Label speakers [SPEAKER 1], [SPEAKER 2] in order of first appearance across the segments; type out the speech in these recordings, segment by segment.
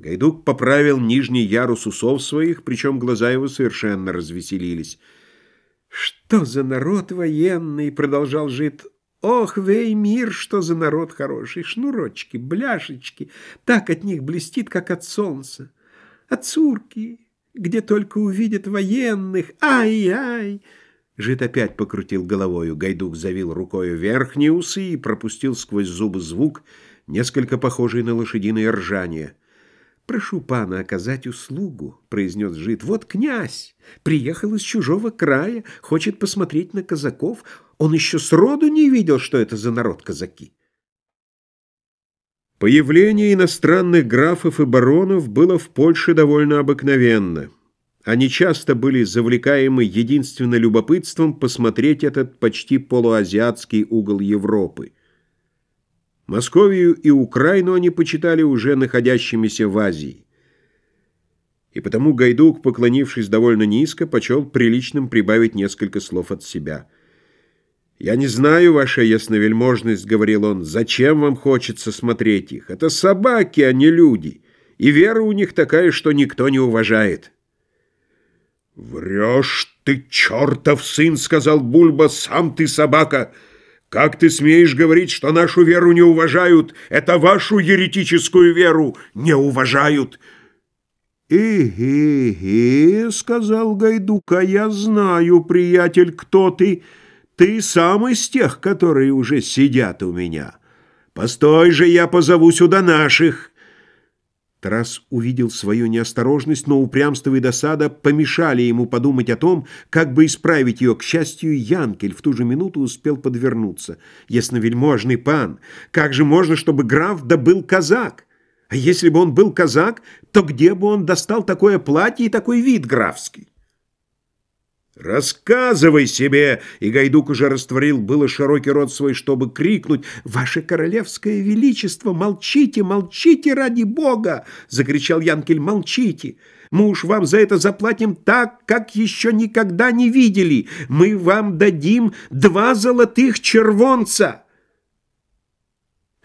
[SPEAKER 1] Гайдук поправил нижний ярус усов своих, причем глаза его совершенно развеселились.
[SPEAKER 2] «Что за народ военный!» — продолжал жид. «Ох, вей мир, что за народ хороший! Шнурочки, бляшечки, так от них блестит, как от солнца. А цурки, где только увидят военных, ай-ай!» Жид опять покрутил головою. Гайдук завил рукою верхние усы и пропустил сквозь зубы звук, несколько похожий на лошадиное ржание. «Прошу пана оказать услугу», — произнес жид. «Вот князь приехал из чужого края, хочет посмотреть на казаков. Он еще сроду не видел, что это за народ казаки».
[SPEAKER 1] Появление иностранных графов и баронов было в Польше довольно обыкновенно. Они часто были завлекаемы единственно любопытством посмотреть этот почти полуазиатский угол Европы. Московию и Украину они почитали уже находящимися в Азии. И потому Гайдук, поклонившись довольно низко, почел приличным прибавить несколько слов от себя. «Я не знаю, ваша ясновельможность», — говорил он, — «зачем вам хочется смотреть их? Это собаки, а не люди, и вера у них такая, что никто не уважает». «Врешь ты, чертов сын!» — сказал Бульба. «Сам ты собака!» Как ты смеешь говорить, что нашу веру не уважают? Это вашу еретическую веру не уважают!»
[SPEAKER 2] «Эге-ге», — сказал Гайдук, — «а я знаю, приятель, кто ты. Ты сам из тех, которые уже сидят у меня. Постой же, я позову сюда наших». Тарас увидел свою неосторожность, но упрямство и досада помешали ему подумать о том, как бы исправить ее. К счастью, Янкель в ту же минуту успел подвернуться. «Ясновельможный пан, как же можно, чтобы граф добыл казак? А если бы он был казак, то где бы он достал такое платье и такой вид графский?»
[SPEAKER 1] «Рассказывай себе!» И Гайдук уже растворил было широкий рот свой, чтобы крикнуть «Ваше королевское величество, молчите, молчите ради бога!» Закричал Янкель «Молчите! Мы уж вам за это заплатим так, как еще никогда не видели! Мы вам дадим два золотых червонца!»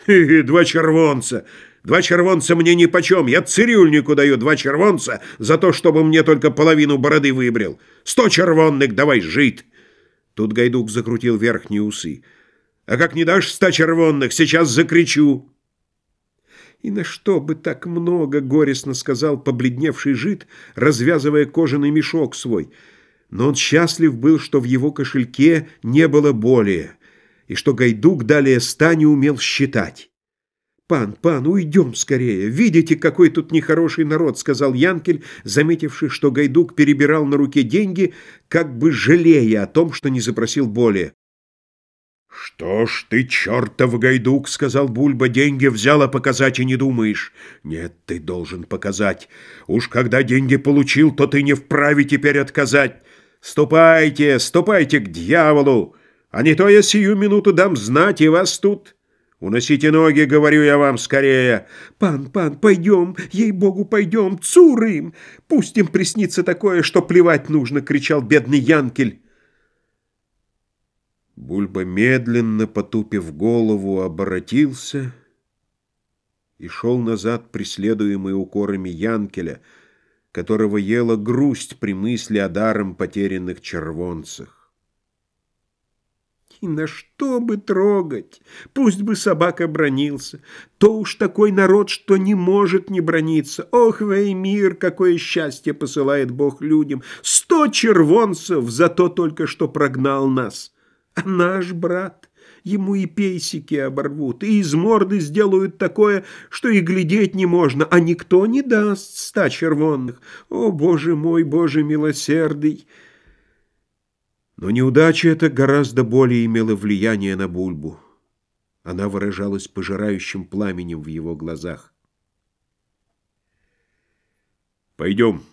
[SPEAKER 1] «Хе -хе, «Два червонца!» Два червонца мне нипочем. Я цирюльнику даю два червонца за то, чтобы мне только половину бороды выбрил. Сто червонных давай жить. Тут Гайдук закрутил верхние усы. А как не дашь ста червонных, сейчас закричу.
[SPEAKER 2] «И на что бы так много?» — горестно сказал побледневший жид, развязывая кожаный мешок свой. Но он счастлив был, что в его кошельке не было более, и что Гайдук далее ста не умел считать. «Пан, пан, уйдем скорее! Видите, какой тут нехороший народ!» — сказал Янкель, заметивший, что Гайдук перебирал на руке деньги, как бы жалея о том, что не запросил более.
[SPEAKER 1] «Что ж ты, чертов Гайдук!» — сказал Бульба. «Деньги взял, а показать и не думаешь. Нет, ты должен показать. Уж когда деньги получил, то ты не вправе теперь отказать. Ступайте, ступайте к дьяволу, а не то я сию минуту дам знать, и вас тут...» Уносите ноги, говорю я вам, скорее.
[SPEAKER 2] Пан, пан, пойдем, ей-богу, пойдем, цурым. Пусть им приснится такое, что плевать нужно, кричал бедный Янкель.
[SPEAKER 1] Бульба, медленно потупив голову, оборотился и шел назад, преследуемый укорами Янкеля, которого ела грусть при мысли о даром потерянных червонцах.
[SPEAKER 2] И на что бы трогать? Пусть бы собака бронился. То уж такой народ, что не может не брониться. Ох, мир, какое счастье посылает Бог людям! Сто червонцев за то только, что прогнал нас. А наш брат... Ему и пейсики оборвут, и из морды сделают такое, что и глядеть не можно, а никто не даст ста червонных. О, Боже мой, Боже милосердый!
[SPEAKER 1] Но неудача эта гораздо более имела влияние на Бульбу. Она выражалась пожирающим пламенем в его глазах. «Пойдем»,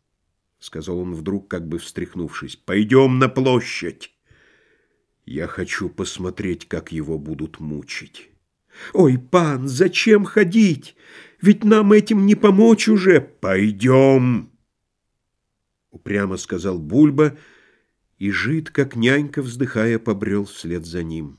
[SPEAKER 1] — сказал он вдруг, как бы встряхнувшись, — «пойдем на площадь. Я хочу посмотреть, как его будут мучить».
[SPEAKER 2] «Ой, пан, зачем ходить? Ведь нам этим не помочь уже».
[SPEAKER 1] «Пойдем», — упрямо сказал Бульба, — и жид, как нянька, вздыхая, побрел вслед за ним.